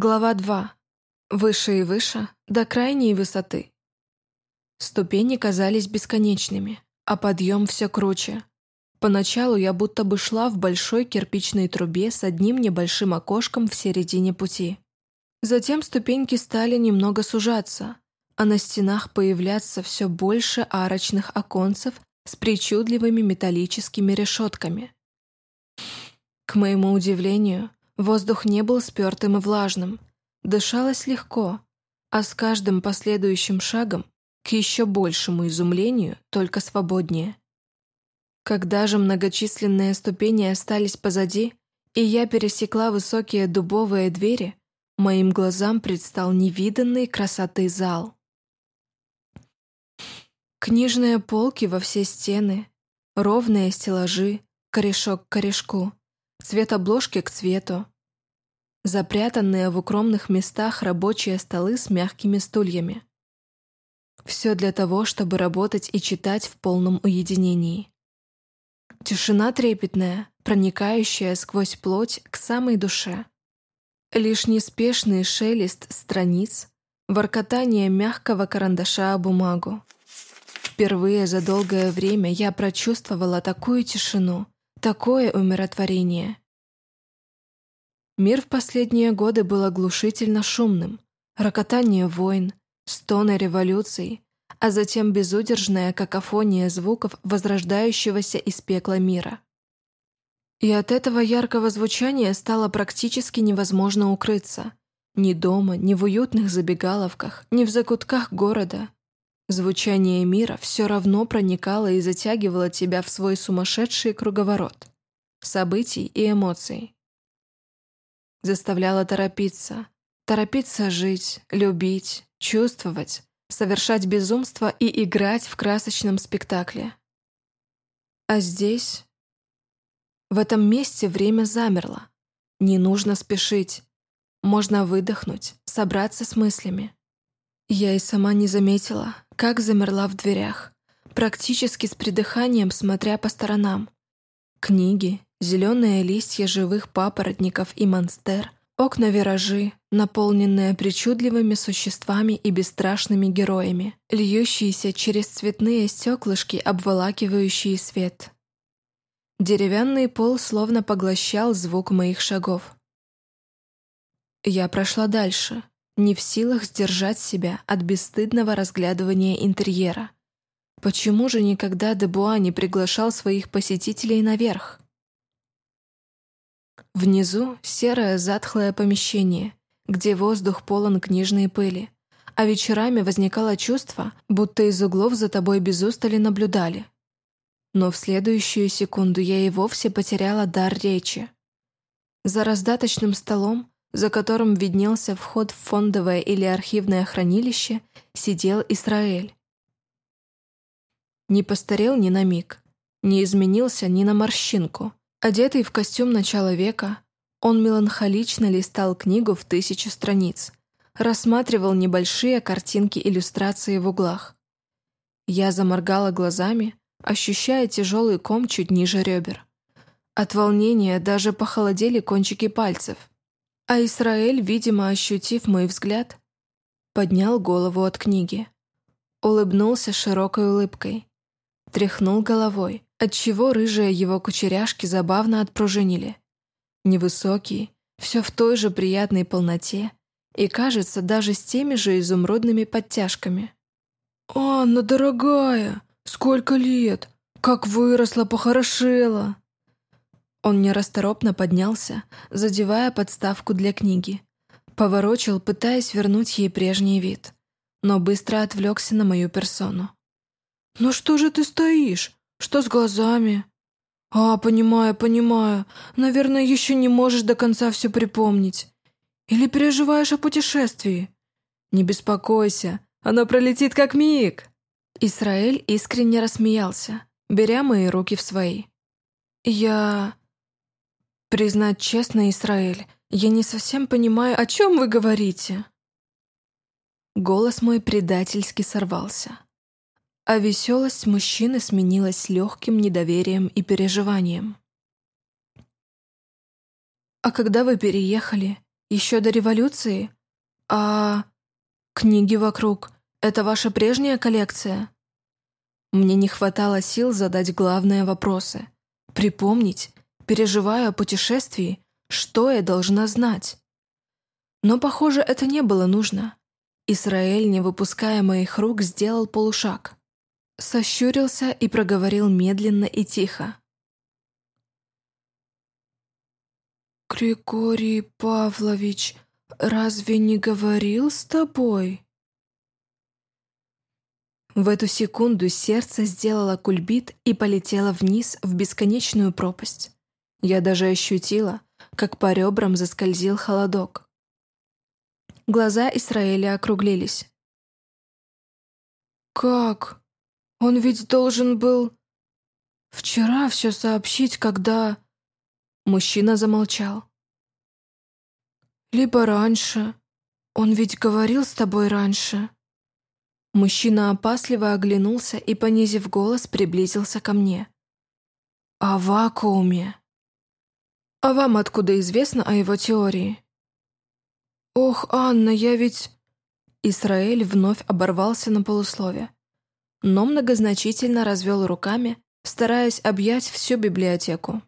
Глава 2. Выше и выше, до крайней высоты. Ступени казались бесконечными, а подъем все круче. Поначалу я будто бы шла в большой кирпичной трубе с одним небольшим окошком в середине пути. Затем ступеньки стали немного сужаться, а на стенах появляться все больше арочных оконцев с причудливыми металлическими решетками. К моему удивлению, воздух не был спертым и влажным, дышалось легко, а с каждым последующим шагом, к еще большему изумлению, только свободнее. Когда же многочисленные ступени остались позади, и я пересекла высокие дубовые двери, моим глазам предстал невиданный красоты зал. Книжные полки во все стены, ровные стеллажи, корешок к корешку, цвет обложки к цвету, запрятанные в укромных местах рабочие столы с мягкими стульями. Все для того, чтобы работать и читать в полном уединении. Тишина трепетная, проникающая сквозь плоть к самой душе. Лишь неспешный шелест страниц, воркотание мягкого карандаша о бумагу. Впервые за долгое время я прочувствовала такую тишину, такое умиротворение. Мир в последние годы был оглушительно шумным. Рокотание войн, стоны революций, а затем безудержная какофония звуков возрождающегося из пекла мира. И от этого яркого звучания стало практически невозможно укрыться. Ни дома, ни в уютных забегаловках, ни в закутках города. Звучание мира все равно проникало и затягивало тебя в свой сумасшедший круговорот событий и эмоций. Заставляло торопиться. Торопиться жить, любить, чувствовать, совершать безумство и играть в красочном спектакле. А здесь... В этом месте время замерло. Не нужно спешить. Можно выдохнуть, собраться с мыслями. Я и сама не заметила, как замерла в дверях, практически с придыханием смотря по сторонам. Книги, зеленые листья живых папоротников и монстер, окна-виражи, наполненные причудливыми существами и бесстрашными героями, льющиеся через цветные стеклышки, обволакивающие свет. Деревянный пол словно поглощал звук моих шагов. Я прошла дальше, не в силах сдержать себя от бесстыдного разглядывания интерьера. Почему же никогда Дебуа не приглашал своих посетителей наверх? Внизу серое затхлое помещение, где воздух полон книжной пыли, а вечерами возникало чувство, будто из углов за тобой без устали наблюдали. Но в следующую секунду я и вовсе потеряла дар речи. За раздаточным столом за которым виднелся вход в фондовое или архивное хранилище, сидел Израиль. Не постарел ни на миг, не изменился ни на морщинку. Одетый в костюм начала века, он меланхолично листал книгу в тысячу страниц, рассматривал небольшие картинки-иллюстрации в углах. Я заморгала глазами, ощущая тяжелый ком чуть ниже ребер. От волнения даже похолодели кончики пальцев. А Исраэль, видимо, ощутив мой взгляд, поднял голову от книги. Улыбнулся широкой улыбкой. Тряхнул головой, отчего рыжие его кучеряшки забавно отпружинили. Невысокий, все в той же приятной полноте и, кажется, даже с теми же изумрудными подтяжками. «Анна, дорогая, сколько лет! Как выросла, похорошела!» Он нерасторопно поднялся, задевая подставку для книги. Поворочил, пытаясь вернуть ей прежний вид, но быстро отвлекся на мою персону. «Ну что же ты стоишь? Что с глазами?» «А, понимаю, понимаю. Наверное, еще не можешь до конца все припомнить. Или переживаешь о путешествии?» «Не беспокойся, оно пролетит как миг!» Исраэль искренне рассмеялся, беря мои руки в свои. «Я... Признать честно, Израиль, я не совсем понимаю, о чем вы говорите. Голос мой предательски сорвался. А веселость мужчины сменилась легким недоверием и переживанием. «А когда вы переехали, Еще до революции? А книги вокруг — это ваша прежняя коллекция? Мне не хватало сил задать главные вопросы. Припомнить, переживая о путешествии, что я должна знать. Но, похоже, это не было нужно. Исраэль, не выпуская моих рук, сделал полушаг. Сощурился и проговорил медленно и тихо. «Григорий Павлович, разве не говорил с тобой?» В эту секунду сердце сделало кульбит и полетело вниз в бесконечную пропасть. Я даже ощутила, как по ребрам заскользил холодок. Глаза Исраэля округлились. «Как? Он ведь должен был вчера все сообщить, когда...» Мужчина замолчал. «Либо раньше. Он ведь говорил с тобой раньше». Мужчина опасливо оглянулся и, понизив голос, приблизился ко мне. «О вакууме». «А вам откуда известно о его теории?» «Ох, Анна, я ведь...» Исраэль вновь оборвался на полуслове, но многозначительно развел руками, стараясь объять всю библиотеку.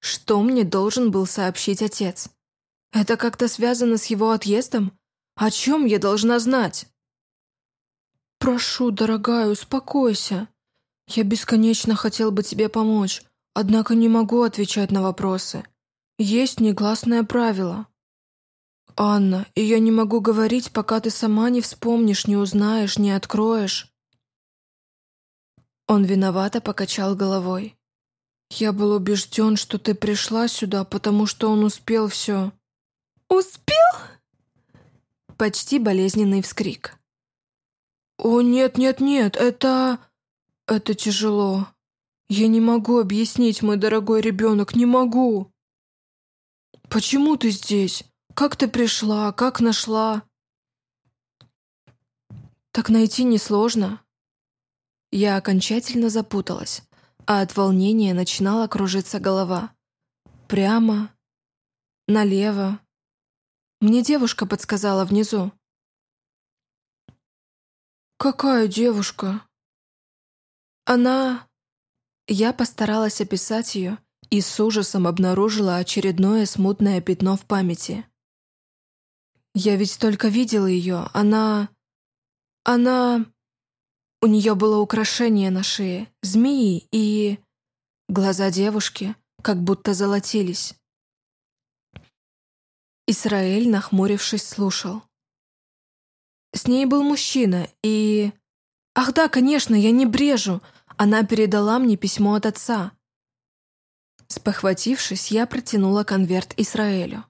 Что мне должен был сообщить отец? Это как-то связано с его отъездом? О чем я должна знать? Прошу, дорогая, успокойся. Я бесконечно хотел бы тебе помочь, однако не могу отвечать на вопросы. Есть негласное правило. Анна, и я не могу говорить, пока ты сама не вспомнишь, не узнаешь, не откроешь. Он виновато покачал головой. Я был убежден, что ты пришла сюда, потому что он успел все. Успел? Почти болезненный вскрик. «О, нет, нет, нет, это... это тяжело. Я не могу объяснить, мой дорогой ребенок, не могу!» «Почему ты здесь? Как ты пришла? Как нашла?» «Так найти несложно». Я окончательно запуталась, а от волнения начинала кружиться голова. Прямо, налево, мне девушка подсказала внизу. «Какая девушка?» «Она...» Я постаралась описать ее и с ужасом обнаружила очередное смутное пятно в памяти. Я ведь только видела ее, она... Она... У нее было украшение на шее, змеи и... Глаза девушки как будто золотились. Исраэль, нахмурившись, слушал. С ней был мужчина, и... Ах да, конечно, я не брежу. Она передала мне письмо от отца. Спохватившись, я протянула конверт Исраэлю.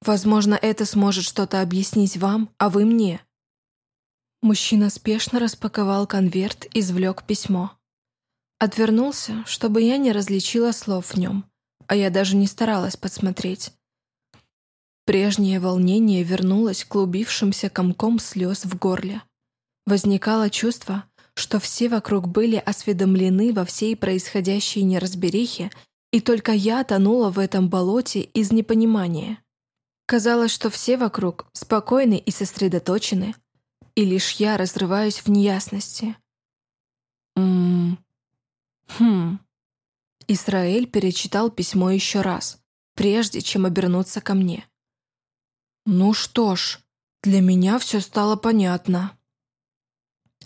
Возможно, это сможет что-то объяснить вам, а вы мне. Мужчина спешно распаковал конверт и извлек письмо. Отвернулся, чтобы я не различила слов в нем, а я даже не старалась подсмотреть. Прежнее волнение вернулось клубившимся комком слез в горле. Возникало чувство, что все вокруг были осведомлены во всей происходящей неразберихе, и только я тонула в этом болоте из непонимания. Казалось, что все вокруг спокойны и сосредоточены, и лишь я разрываюсь в неясности. Ммм... Хм... Исраэль перечитал письмо еще раз, прежде чем обернуться ко мне. Ну что ж, для меня все стало понятно.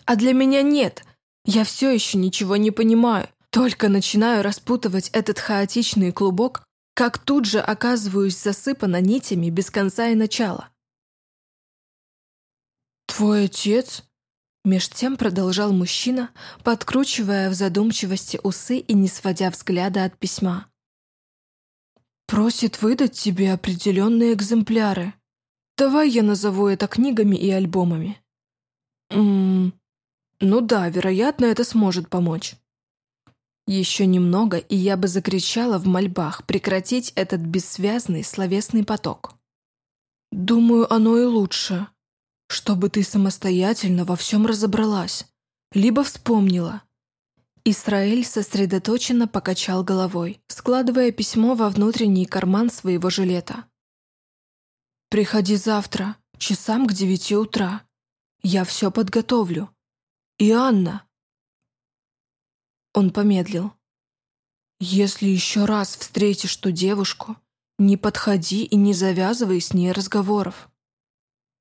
А для меня нет. Я все еще ничего не понимаю. Только начинаю распутывать этот хаотичный клубок, как тут же оказываюсь засыпана нитями без конца и начала. «Твой отец?» Меж тем продолжал мужчина, подкручивая в задумчивости усы и не сводя взгляда от письма. «Просит выдать тебе определенные экземпляры. Давай я назову это книгами и альбомами. Ммм, ну да, вероятно, это сможет помочь. Еще немного, и я бы закричала в мольбах прекратить этот бессвязный словесный поток. Думаю, оно и лучше, чтобы ты самостоятельно во всем разобралась, либо вспомнила. Исраэль сосредоточенно покачал головой, складывая письмо во внутренний карман своего жилета. «Приходи завтра, часам к девяти утра. Я все подготовлю. И Анна!» Он помедлил. «Если еще раз встретишь ту девушку, не подходи и не завязывай с ней разговоров.